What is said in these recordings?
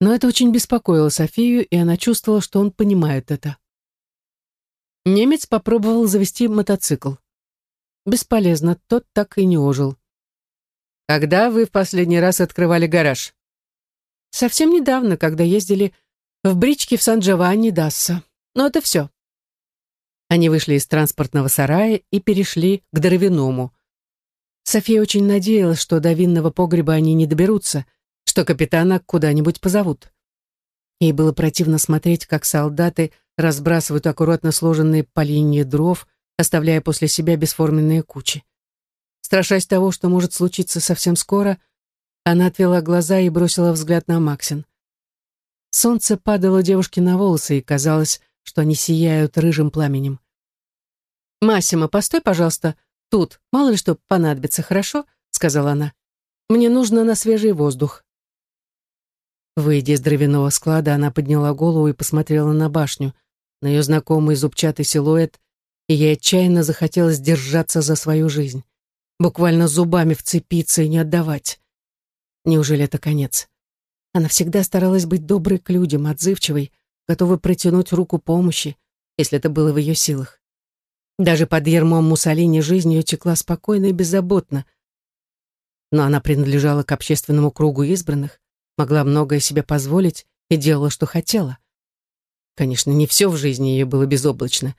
Но это очень беспокоило Софию, и она чувствовала, что он понимает это. Немец попробовал завести мотоцикл. Бесполезно, тот так и не ожил. «Когда вы в последний раз открывали гараж?» «Совсем недавно, когда ездили в бричке в Сан-Джованни-Дасса. Но это все». Они вышли из транспортного сарая и перешли к дровяному. София очень надеялась, что до винного погреба они не доберутся, что капитана куда-нибудь позовут. Ей было противно смотреть, как солдаты разбрасывают аккуратно сложенные по линии дров, оставляя после себя бесформенные кучи. Страшась того, что может случиться совсем скоро, она отвела глаза и бросила взгляд на Максин. Солнце падало девушке на волосы, и казалось, что они сияют рыжим пламенем. «Массимо, постой, пожалуйста, тут, мало ли что понадобится, хорошо?» — сказала она. «Мне нужно на свежий воздух». Выйдя из дровяного склада, она подняла голову и посмотрела на башню, на ее знакомый зубчатый силуэт, и ей отчаянно захотелось держаться за свою жизнь, буквально зубами вцепиться и не отдавать. Неужели это конец? Она всегда старалась быть доброй к людям, отзывчивой, готовой протянуть руку помощи, если это было в ее силах. Даже под ермом Муссолини жизнь ее текла спокойно и беззаботно. Но она принадлежала к общественному кругу избранных, могла многое себе позволить и делала, что хотела. Конечно, не все в жизни ее было безоблачно.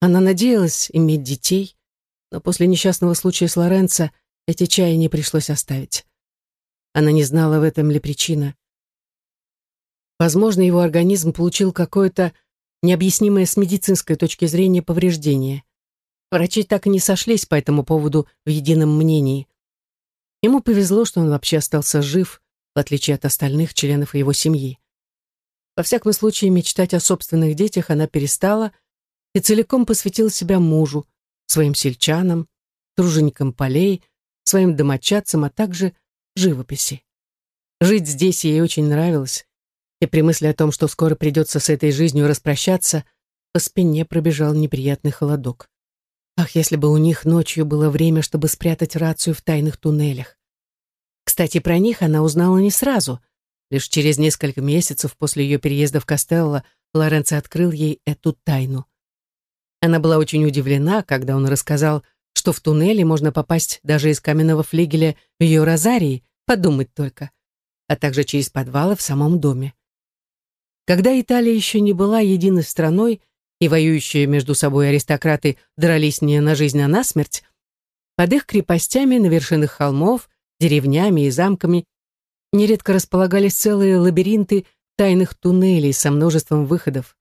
Она надеялась иметь детей, но после несчастного случая с Лоренцо эти чаяния пришлось оставить. Она не знала, в этом ли причина. Возможно, его организм получил какое-то необъяснимое с медицинской точки зрения повреждение. Врачи так и не сошлись по этому поводу в едином мнении. Ему повезло, что он вообще остался жив, отличие от остальных членов его семьи. Во всяком случае, мечтать о собственных детях она перестала и целиком посвятила себя мужу, своим сельчанам, труженикам полей, своим домочадцам, а также живописи. Жить здесь ей очень нравилось, и при мысли о том, что скоро придется с этой жизнью распрощаться, по спине пробежал неприятный холодок. Ах, если бы у них ночью было время, чтобы спрятать рацию в тайных туннелях. Кстати, про них она узнала не сразу. Лишь через несколько месяцев после ее переезда в Костелло Лоренцо открыл ей эту тайну. Она была очень удивлена, когда он рассказал, что в туннеле можно попасть даже из каменного флигеля в ее розарии, подумать только, а также через подвалы в самом доме. Когда Италия еще не была единой страной, и воюющие между собой аристократы дрались не на жизнь, а на смерть, под их крепостями на вершинах холмов, деревнями и замками нередко располагались целые лабиринты тайных туннелей со множеством выходов.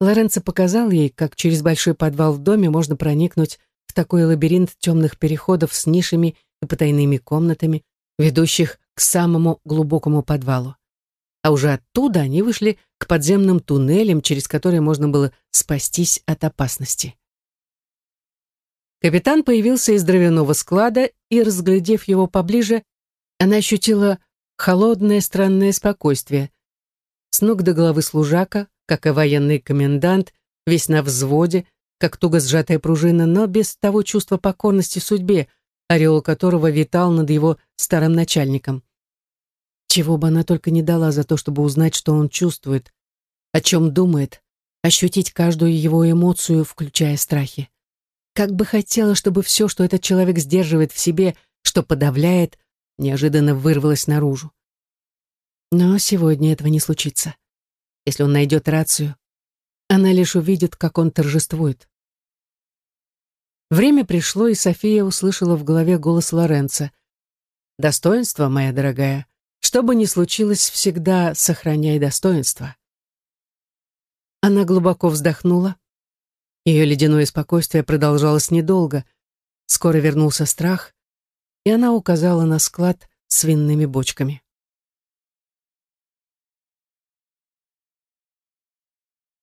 Лоренцо показал ей, как через большой подвал в доме можно проникнуть в такой лабиринт темных переходов с нишами и потайными комнатами, ведущих к самому глубокому подвалу. А уже оттуда они вышли к подземным туннелям, через которые можно было спастись от опасности. Капитан появился из дровяного склада, и, разглядев его поближе, она ощутила холодное странное спокойствие. С ног до головы служака, как и военный комендант, весь на взводе, как туго сжатая пружина, но без того чувства покорности судьбе, ореол которого витал над его старым начальником. Чего бы она только не дала за то, чтобы узнать, что он чувствует, о чем думает, ощутить каждую его эмоцию, включая страхи. Как бы хотела, чтобы все, что этот человек сдерживает в себе, что подавляет, неожиданно вырвалось наружу. Но сегодня этого не случится. Если он найдет рацию, она лишь увидит, как он торжествует. Время пришло, и София услышала в голове голос Лоренца. «Достоинство, моя дорогая, что бы ни случилось, всегда сохраняй достоинство». Она глубоко вздохнула. Ее ледяное спокойствие продолжалось недолго. Скоро вернулся страх, и она указала на склад с винными бочками.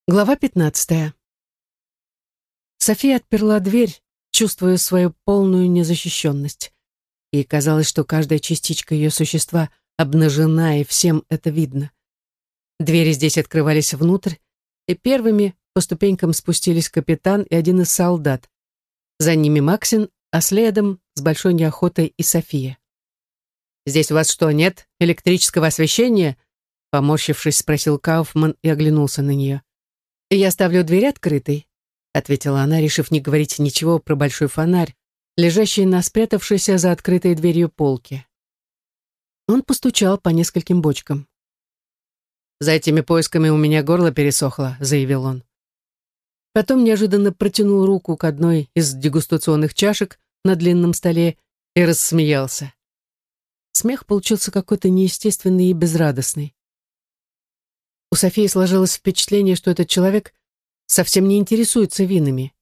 Глава пятнадцатая. София отперла дверь, чувствуя свою полную незащищенность. Ей казалось, что каждая частичка ее существа обнажена, и всем это видно. Двери здесь открывались внутрь, и первыми по ступенькам спустились капитан и один из солдат. За ними Максин, а следом с большой неохотой и София. «Здесь у вас что, нет электрического освещения?» Поморщившись, спросил Кауфман и оглянулся на нее. «Я ставлю дверь открытой», — ответила она, решив не говорить ничего про большой фонарь, лежащий на спрятавшейся за открытой дверью полке. Он постучал по нескольким бочкам. «За этими поисками у меня горло пересохло», — заявил он. Потом неожиданно протянул руку к одной из дегустационных чашек на длинном столе и рассмеялся. Смех получился какой-то неестественный и безрадостный. У Софии сложилось впечатление, что этот человек совсем не интересуется винами.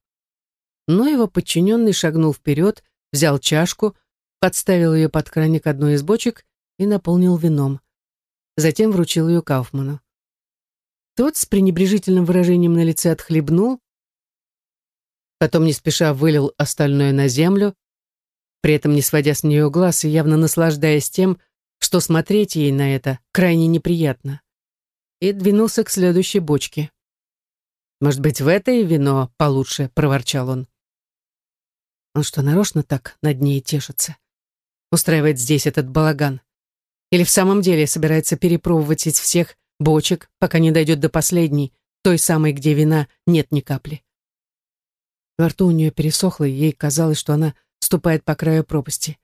Но его подчиненный шагнул вперед, взял чашку, подставил ее под краник одной из бочек и наполнил вином. Затем вручил ее Кауфману. Тот с пренебрежительным выражением на лице отхлебнул, потом не спеша вылил остальное на землю, при этом не сводя с нее глаз и явно наслаждаясь тем, что смотреть ей на это крайне неприятно, и двинулся к следующей бочке. «Может быть, в этой вино получше?» — проворчал он. Он что, нарочно так над ней тешится? Устраивает здесь этот балаган? Или в самом деле собирается перепробовать из всех бочек, пока не дойдет до последней, той самой, где вина нет ни капли. Во рту у нее пересохло, и ей казалось, что она ступает по краю пропасти.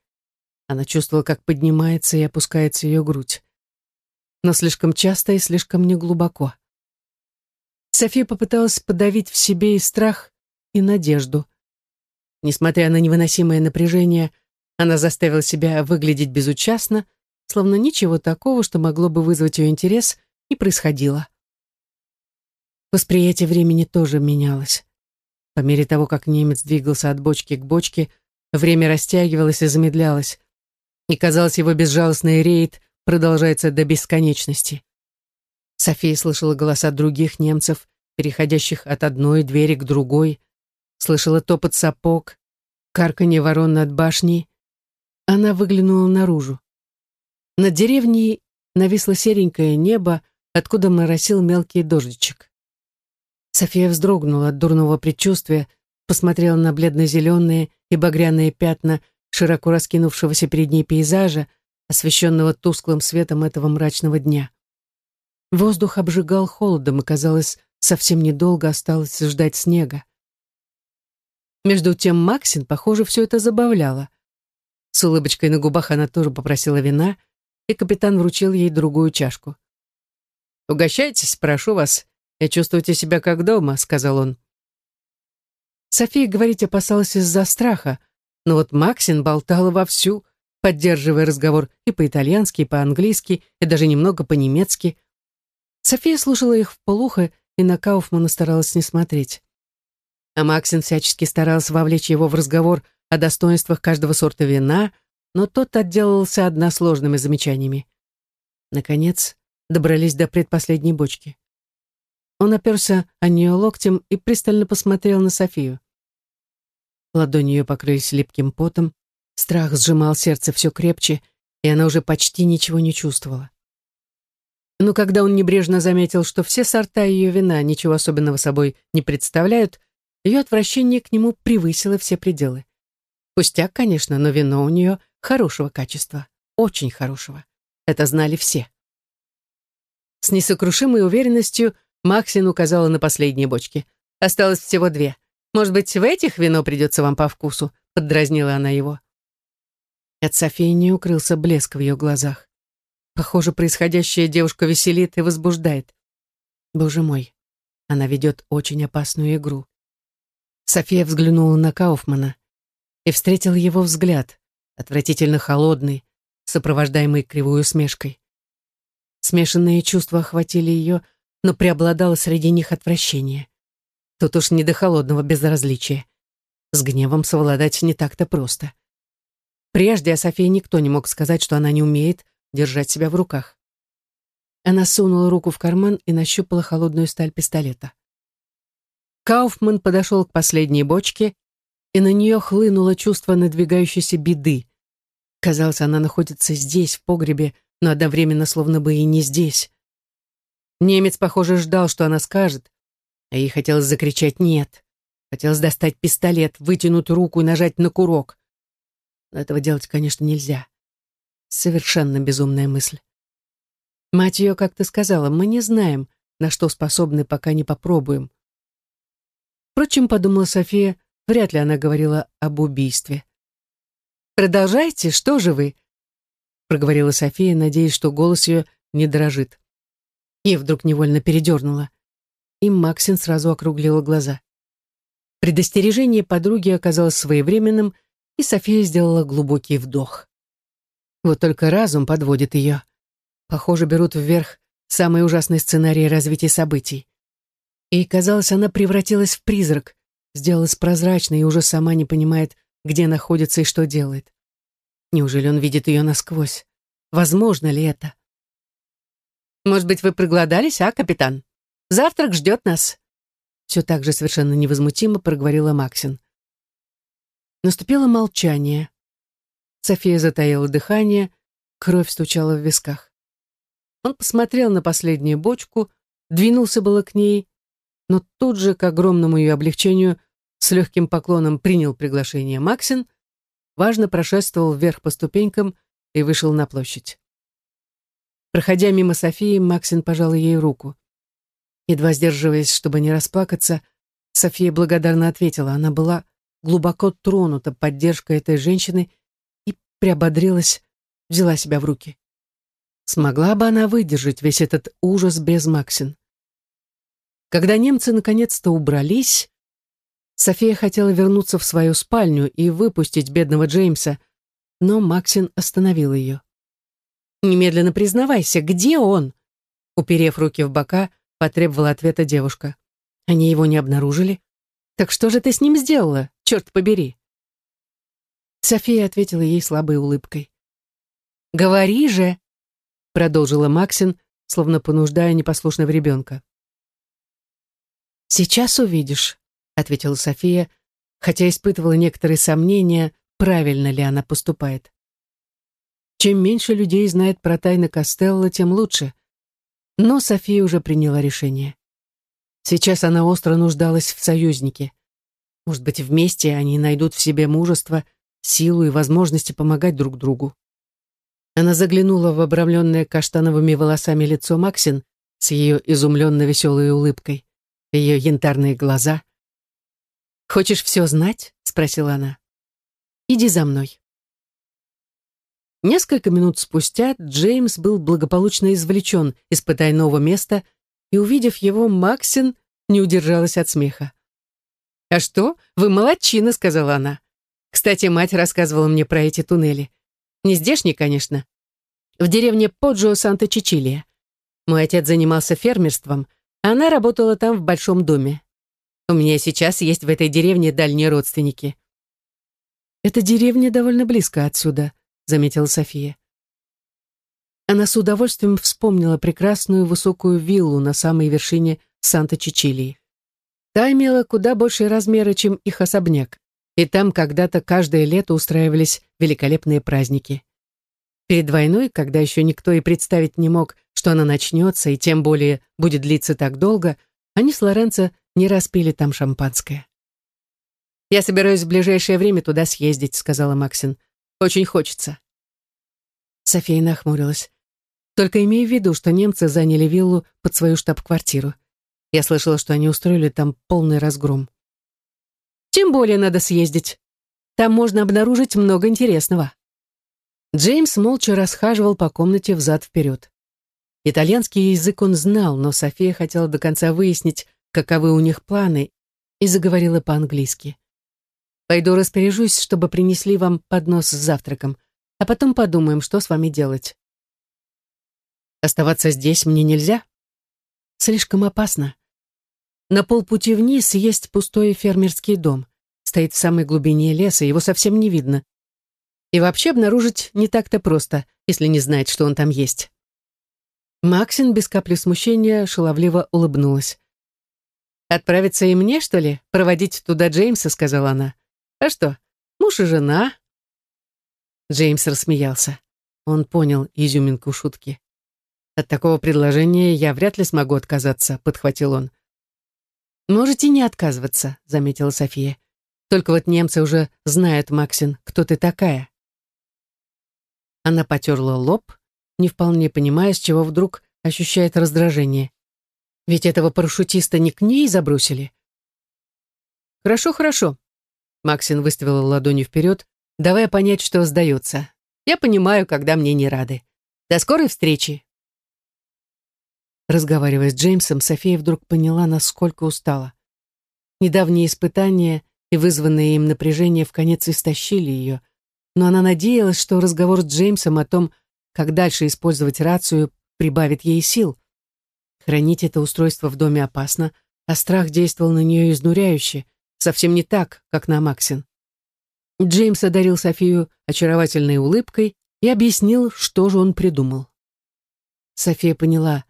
Она чувствовала, как поднимается и опускается ее грудь. Но слишком часто и слишком неглубоко. София попыталась подавить в себе и страх, и надежду. Несмотря на невыносимое напряжение, она заставила себя выглядеть безучастно, словно ничего такого, что могло бы вызвать ее интерес, не происходило. Восприятие времени тоже менялось. По мере того, как немец двигался от бочки к бочке, время растягивалось и замедлялось, и, казалось, его безжалостный рейд продолжается до бесконечности. София слышала голоса других немцев, переходящих от одной двери к другой, слышала топот сапог, карканье ворон над башней. Она выглянула наружу. Над деревней нависло серенькое небо, откуда моросил мелкий дождичек. София вздрогнула от дурного предчувствия, посмотрела на бледно-зеленые и багряные пятна широко раскинувшегося перед ней пейзажа, освещенного тусклым светом этого мрачного дня. Воздух обжигал холодом, и, казалось, совсем недолго осталось ждать снега. Между тем Максин, похоже, все это забавляло. С улыбочкой на губах она тоже попросила вина — и капитан вручил ей другую чашку. «Угощайтесь, прошу вас, и чувствуйте себя как дома», — сказал он. София говорить опасалась из-за страха, но вот Максин болтала вовсю, поддерживая разговор и по-итальянски, и по-английски, и даже немного по-немецки. София слушала их в полухо и на Кауфмана старалась не смотреть. А Максин всячески старался вовлечь его в разговор о достоинствах каждого сорта вина, но тот отделался односложными замечаниями. Наконец, добрались до предпоследней бочки. Он оперся о нее локтем и пристально посмотрел на Софию. Ладони ее покрылись липким потом, страх сжимал сердце все крепче, и она уже почти ничего не чувствовала. Но когда он небрежно заметил, что все сорта ее вина ничего особенного собой не представляют, ее отвращение к нему превысило все пределы. Пустяк, конечно, но вино у нее Хорошего качества, очень хорошего. Это знали все. С несокрушимой уверенностью Максин указала на последние бочки. Осталось всего две. Может быть, в этих вино придется вам по вкусу, поддразнила она его. От Софии не укрылся блеск в ее глазах. Похоже, происходящее девушка веселит и возбуждает. Боже мой, она ведет очень опасную игру. София взглянула на Кауфмана и встретила его взгляд, отвратительно холодный, сопровождаемый кривой усмешкой. Смешанные чувства охватили ее, но преобладало среди них отвращение. Тут уж не до холодного безразличия. С гневом совладать не так-то просто. Прежде о Софии никто не мог сказать, что она не умеет держать себя в руках. Она сунула руку в карман и нащупала холодную сталь пистолета. Кауфман подошел к последней бочке, и на нее хлынуло чувство надвигающейся беды. Казалось, она находится здесь, в погребе, но одновременно словно бы и не здесь. Немец, похоже, ждал, что она скажет, а ей хотелось закричать «нет». Хотелось достать пистолет, вытянуть руку и нажать на курок. Но этого делать, конечно, нельзя. Совершенно безумная мысль. Мать ее как-то сказала, мы не знаем, на что способны, пока не попробуем. Впрочем, подумала София, вряд ли она говорила об убийстве. «Продолжайте, что же вы?» проговорила София, надеясь, что голос ее не дрожит. И вдруг невольно передернула. И Максин сразу округлила глаза. Предостережение подруги оказалось своевременным, и София сделала глубокий вдох. Вот только разум подводит ее. Похоже, берут вверх самый ужасный сценарий развития событий. И, казалось, она превратилась в призрак, сделалась прозрачной и уже сама не понимает, где находится и что делает. Неужели он видит ее насквозь? Возможно ли это? «Может быть, вы проголодались, а, капитан? Завтрак ждет нас!» Все так же совершенно невозмутимо проговорила Максин. Наступило молчание. София затаила дыхание, кровь стучала в висках. Он посмотрел на последнюю бочку, двинулся было к ней, но тут же, к огромному ее облегчению, с легким поклоном принял приглашение Максин, важно прошествовал вверх по ступенькам и вышел на площадь. Проходя мимо Софии, Максин пожал ей руку. Едва сдерживаясь, чтобы не расплакаться, София благодарно ответила. Она была глубоко тронута поддержкой этой женщины и приободрилась, взяла себя в руки. Смогла бы она выдержать весь этот ужас без Максин? Когда немцы наконец-то убрались, София хотела вернуться в свою спальню и выпустить бедного Джеймса, но Максин остановил ее. «Немедленно признавайся, где он?» Уперев руки в бока, потребовала ответа девушка. «Они его не обнаружили? Так что же ты с ним сделала, черт побери?» София ответила ей слабой улыбкой. «Говори же!» продолжила Максин, словно понуждая непослушного ребенка. «Сейчас увидишь», — ответила София, хотя испытывала некоторые сомнения, правильно ли она поступает. Чем меньше людей знает про тайны Костелла, тем лучше. Но София уже приняла решение. Сейчас она остро нуждалась в союзнике. Может быть, вместе они найдут в себе мужество, силу и возможности помогать друг другу. Она заглянула в обрамленное каштановыми волосами лицо Максин с ее изумленно веселой улыбкой, ее янтарные глаза. «Хочешь все знать?» — спросила она. «Иди за мной». Несколько минут спустя Джеймс был благополучно извлечен из потайного места, и, увидев его, Максин не удержалась от смеха. «А что? Вы молодчина», — сказала она. «Кстати, мать рассказывала мне про эти туннели. Не здешний, конечно. В деревне Поджо Санта-Чичилия. Мой отец занимался фермерством, а она работала там в большом доме. У меня сейчас есть в этой деревне дальние родственники. «Эта деревня довольно близко отсюда», — заметила София. Она с удовольствием вспомнила прекрасную высокую виллу на самой вершине Санта-Чичилии. Та имела куда большие размеры, чем их особняк и там когда-то каждое лето устраивались великолепные праздники. Перед войной, когда еще никто и представить не мог, что она начнется и тем более будет длиться так долго, они с Лоренцо не распили там шампанское. «Я собираюсь в ближайшее время туда съездить», — сказала Максин. «Очень хочется». София нахмурилась. «Только имей в виду, что немцы заняли виллу под свою штаб-квартиру. Я слышала, что они устроили там полный разгром». Тем более надо съездить. Там можно обнаружить много интересного. Джеймс молча расхаживал по комнате взад-вперед. Итальянский язык он знал, но София хотела до конца выяснить, каковы у них планы, и заговорила по-английски. «Пойду распоряжусь, чтобы принесли вам поднос с завтраком, а потом подумаем, что с вами делать». «Оставаться здесь мне нельзя?» «Слишком опасно. На полпути вниз есть пустой фермерский дом. Стоит в самой глубине леса, его совсем не видно. И вообще обнаружить не так-то просто, если не знать, что он там есть. Максин без капли смущения шаловливо улыбнулась. «Отправиться и мне, что ли, проводить туда Джеймса?» — сказала она. «А что, муж и жена?» Джеймс рассмеялся. Он понял изюминку шутки. «От такого предложения я вряд ли смогу отказаться», — подхватил он. «Можете не отказываться», — заметила София. «Только вот немцы уже знают, Максин, кто ты такая». Она потерла лоб не вполне понимая, с чего вдруг ощущает раздражение. Ведь этого парашютиста не к ней забросили. «Хорошо, хорошо», — Максин выставила ладони вперед, давая понять, что сдается. «Я понимаю, когда мне не рады. До скорой встречи!» Разговаривая с Джеймсом, София вдруг поняла, насколько устала. Недавние испытания и вызванное им напряжение в конец истощили ее, но она надеялась, что разговор с Джеймсом о том, как дальше использовать рацию, прибавит ей сил. Хранить это устройство в доме опасно, а страх действовал на нее изнуряюще, совсем не так, как на Максин. Джеймс одарил Софию очаровательной улыбкой и объяснил, что же он придумал. София поняла,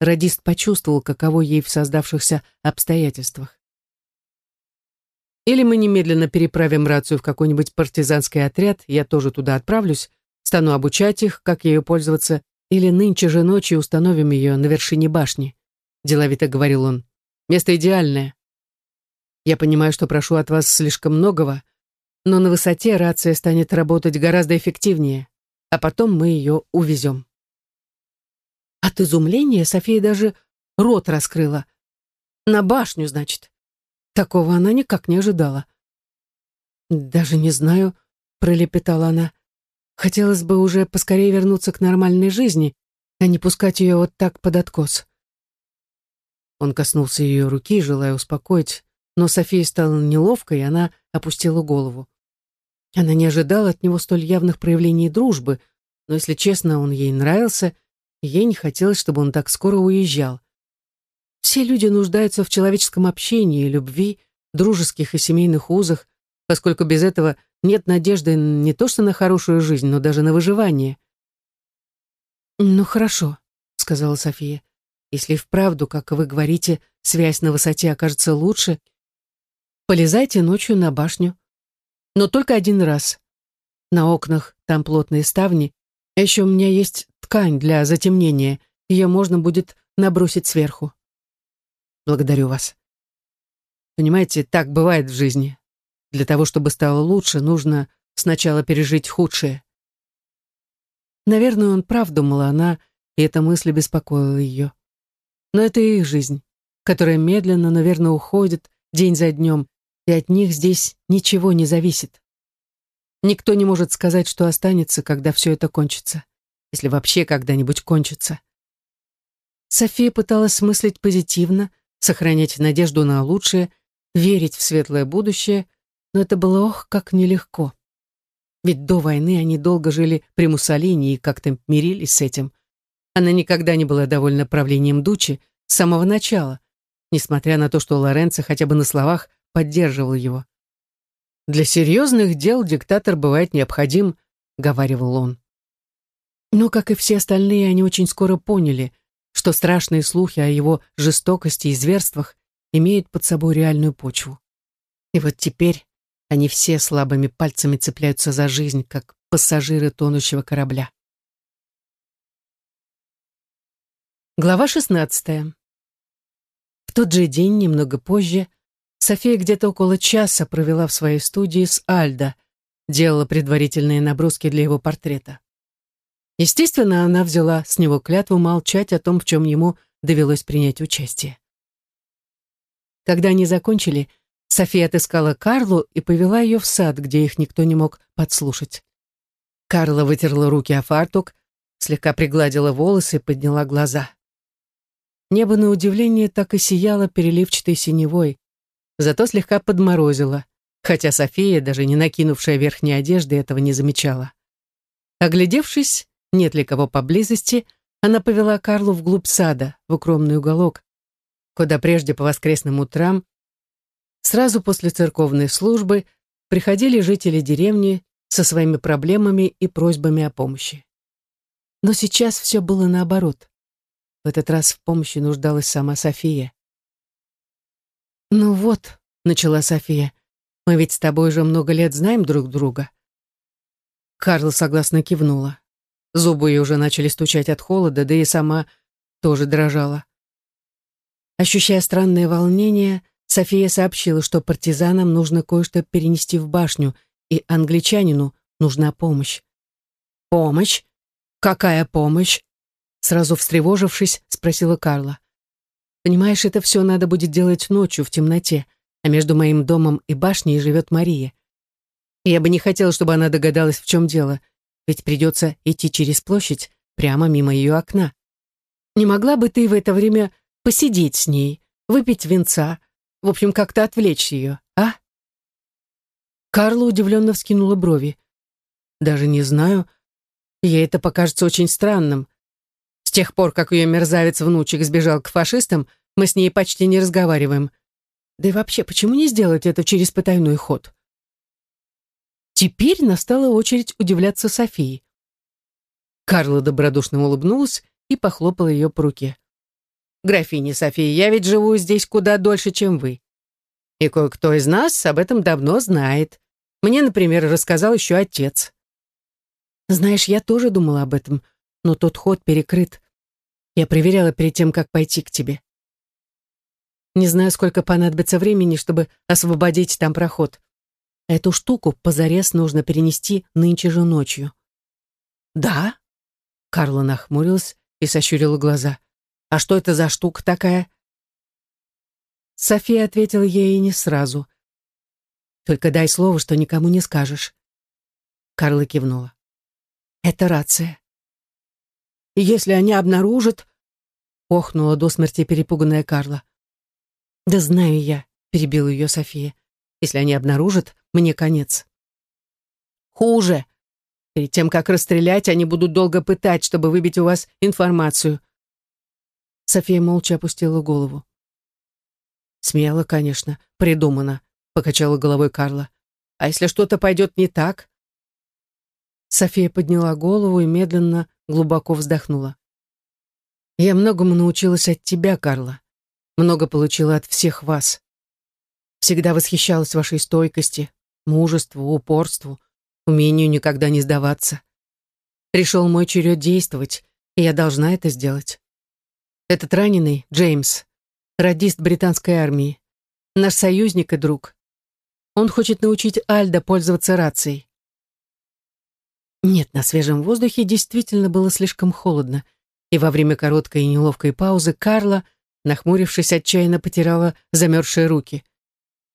радист почувствовал, каково ей в создавшихся обстоятельствах. Или мы немедленно переправим рацию в какой-нибудь партизанский отряд, я тоже туда отправлюсь, стану обучать их, как ею пользоваться, или нынче же ночью установим ее на вершине башни», — деловито говорил он. «Место идеальное. Я понимаю, что прошу от вас слишком многого, но на высоте рация станет работать гораздо эффективнее, а потом мы ее увезем». От изумления София даже рот раскрыла. «На башню, значит?» Такого она никак не ожидала. «Даже не знаю», — пролепетала она. «Хотелось бы уже поскорее вернуться к нормальной жизни, а не пускать ее вот так под откос». Он коснулся ее руки, желая успокоить, но Софии стало неловко, и она опустила голову. Она не ожидала от него столь явных проявлений дружбы, но, если честно, он ей нравился, и ей не хотелось, чтобы он так скоро уезжал. Все люди нуждаются в человеческом общении, любви, дружеских и семейных узах, поскольку без этого нет надежды не то что на хорошую жизнь, но даже на выживание. «Ну хорошо», — сказала София. «Если вправду, как вы говорите, связь на высоте окажется лучше, полезайте ночью на башню. Но только один раз. На окнах там плотные ставни, еще у меня есть ткань для затемнения, ее можно будет набросить сверху. Благодарю вас. Понимаете, так бывает в жизни. Для того, чтобы стало лучше, нужно сначала пережить худшее. Наверное, он прав, думала она, и эта мысль беспокоила ее. Но это их жизнь, которая медленно, наверное, уходит день за днем, и от них здесь ничего не зависит. Никто не может сказать, что останется, когда все это кончится, если вообще когда-нибудь кончится. София пыталась мыслить позитивно, сохранять надежду на лучшее, верить в светлое будущее, но это было ох, как нелегко. Ведь до войны они долго жили при Муссолини и как-то мирились с этим. Она никогда не была довольна правлением Дучи с самого начала, несмотря на то, что Лоренцо хотя бы на словах поддерживал его. «Для серьезных дел диктатор бывает необходим», — говаривал он. Но, как и все остальные, они очень скоро поняли, что страшные слухи о его жестокости и зверствах имеют под собой реальную почву. И вот теперь они все слабыми пальцами цепляются за жизнь, как пассажиры тонущего корабля. Глава 16. В тот же день, немного позже, София где-то около часа провела в своей студии с Альдо, делала предварительные наброски для его портрета. Естественно, она взяла с него клятву молчать о том, в чем ему довелось принять участие. Когда они закончили, София отыскала Карлу и повела ее в сад, где их никто не мог подслушать. Карла вытерла руки о фартук, слегка пригладила волосы и подняла глаза. Небо, на удивление, так и сияло переливчатой синевой, зато слегка подморозило, хотя София, даже не накинувшая верхней одежды, этого не замечала. Оглядевшись, нет ли кого поблизости, она повела Карлу вглубь сада, в укромный уголок, куда прежде по воскресным утрам, сразу после церковной службы, приходили жители деревни со своими проблемами и просьбами о помощи. Но сейчас все было наоборот. В этот раз в помощи нуждалась сама София. «Ну вот», — начала София, — «мы ведь с тобой уже много лет знаем друг друга». Карла согласно кивнула. Зубы ее уже начали стучать от холода, да и сама тоже дрожала. Ощущая странное волнение, София сообщила, что партизанам нужно кое-что перенести в башню, и англичанину нужна помощь. «Помощь?» «Какая помощь?» Сразу встревожившись, спросила Карла. «Понимаешь, это все надо будет делать ночью, в темноте, а между моим домом и башней живет Мария. Я бы не хотела, чтобы она догадалась, в чем дело, ведь придется идти через площадь, прямо мимо ее окна. Не могла бы ты в это время посидеть с ней, выпить винца, в общем, как-то отвлечь ее, а?» Карла удивленно вскинула брови. «Даже не знаю. Ей это покажется очень странным. С тех пор, как ее мерзавец-внучек сбежал к фашистам, мы с ней почти не разговариваем. Да и вообще, почему не сделать это через потайной ход?» Теперь настала очередь удивляться Софии. Карла добродушно улыбнулась и похлопала ее по руке. «Графиня София, я ведь живу здесь куда дольше, чем вы. И кое-кто из нас об этом давно знает. Мне, например, рассказал еще отец. Знаешь, я тоже думала об этом, но тот ход перекрыт. Я проверяла перед тем, как пойти к тебе. Не знаю, сколько понадобится времени, чтобы освободить там проход. Эту штуку позарез нужно перенести нынче же ночью. Да? Карла нахмурилась и сощурила глаза. А что это за штука такая? София ответила ей не сразу. «Только дай слово, что никому не скажешь». Карла кивнула. «Это рация». «Если они обнаружат...» Охнула до смерти перепуганная Карла. «Да знаю я», — перебила ее София. «Если они обнаружат, мне конец». «Хуже. Перед тем, как расстрелять, они будут долго пытать, чтобы выбить у вас информацию». София молча опустила голову. Смело, конечно, придумано, покачала головой Карла. А если что-то пойдет не так? София подняла голову и медленно, глубоко вздохнула. Я многому научилась от тебя, Карла. Много получила от всех вас. Всегда восхищалась вашей стойкости, мужеству, упорству, умению никогда не сдаваться. Пришел мой черед действовать, и я должна это сделать. Этот раненый, Джеймс, радист британской армии. Наш союзник и друг. Он хочет научить Альда пользоваться рацией. Нет, на свежем воздухе действительно было слишком холодно, и во время короткой и неловкой паузы Карла, нахмурившись, отчаянно потирала замерзшие руки.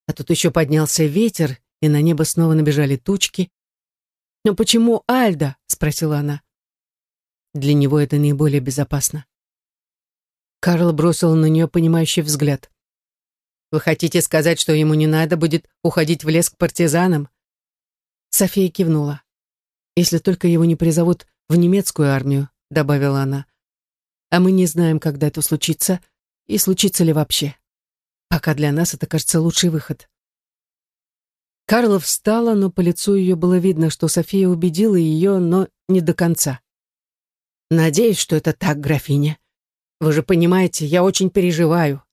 А тут еще поднялся ветер, и на небо снова набежали тучки. «Но почему Альда?» — спросила она. «Для него это наиболее безопасно. Карл бросил на нее понимающий взгляд. «Вы хотите сказать, что ему не надо будет уходить в лес к партизанам?» София кивнула. «Если только его не призовут в немецкую армию», — добавила она. «А мы не знаем, когда это случится, и случится ли вообще. Пока для нас это кажется лучший выход». Карла встала, но по лицу ее было видно, что София убедила ее, но не до конца. «Надеюсь, что это так, графиня», вы же понимаете, я очень переживаю.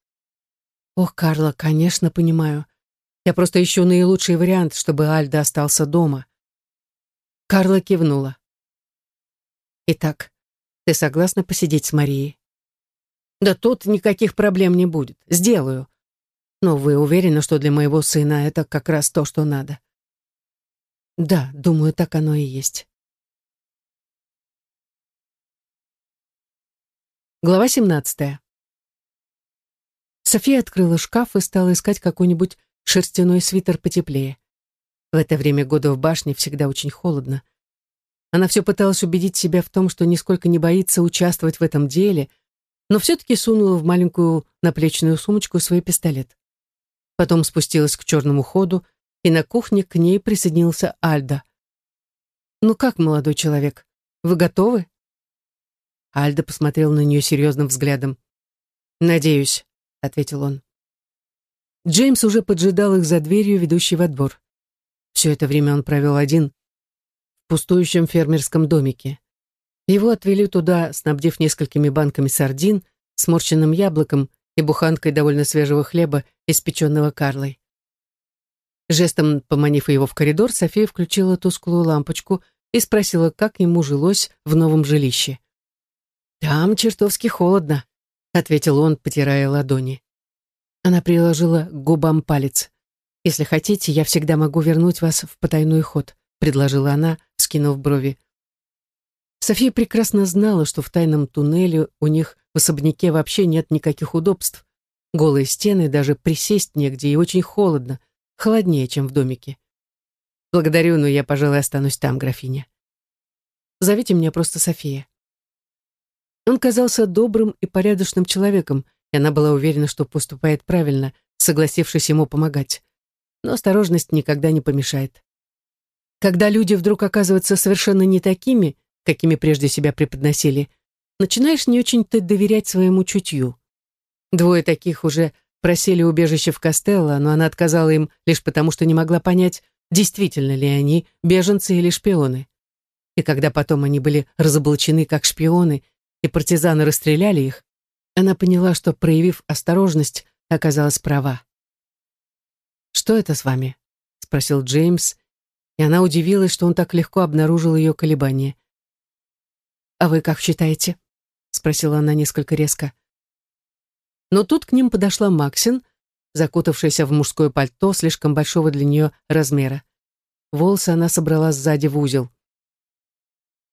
Ох, Карла, конечно, понимаю. Я просто ищу наилучший вариант, чтобы Альда остался дома. Карла кивнула. Итак, ты согласна посидеть с Марией? Да тут никаких проблем не будет. Сделаю. Но вы уверены, что для моего сына это как раз то, что надо? Да, думаю, так оно и есть. Глава 17. София открыла шкаф и стала искать какой-нибудь шерстяной свитер потеплее. В это время года в башне всегда очень холодно. Она все пыталась убедить себя в том, что нисколько не боится участвовать в этом деле, но все-таки сунула в маленькую наплечную сумочку свой пистолет. Потом спустилась к черному ходу, и на кухне к ней присоединился Альда. «Ну как, молодой человек, вы готовы?» Альда посмотрел на нее серьезным взглядом. «Надеюсь», — ответил он. Джеймс уже поджидал их за дверью, ведущей во двор. Все это время он провел один в пустующем фермерском домике. Его отвели туда, снабдив несколькими банками сардин, сморщенным яблоком и буханкой довольно свежего хлеба, испеченного Карлой. Жестом поманив его в коридор, София включила тусклую лампочку и спросила, как ему жилось в новом жилище. «Там чертовски холодно», — ответил он, потирая ладони. Она приложила к губам палец. «Если хотите, я всегда могу вернуть вас в потайной ход», — предложила она, скинув брови. София прекрасно знала, что в тайном туннеле у них в особняке вообще нет никаких удобств. Голые стены, даже присесть негде, и очень холодно, холоднее, чем в домике. Благодарю, но я, пожалуй, останусь там, графиня. Зовите меня просто София. Он казался добрым и порядочным человеком, и она была уверена, что поступает правильно, согласившись ему помогать. Но осторожность никогда не помешает. Когда люди вдруг оказываются совершенно не такими, какими прежде себя преподносили, начинаешь не очень-то доверять своему чутью. Двое таких уже просили убежище в Костелло, но она отказала им лишь потому, что не могла понять, действительно ли они беженцы или шпионы. И когда потом они были разоблачены как шпионы, и партизаны расстреляли их, она поняла, что, проявив осторожность, оказалась права. «Что это с вами?» — спросил Джеймс, и она удивилась, что он так легко обнаружил ее колебания. «А вы как считаете?» — спросила она несколько резко. Но тут к ним подошла Максин, закутавшаяся в мужское пальто слишком большого для нее размера. Волосы она собрала сзади в узел.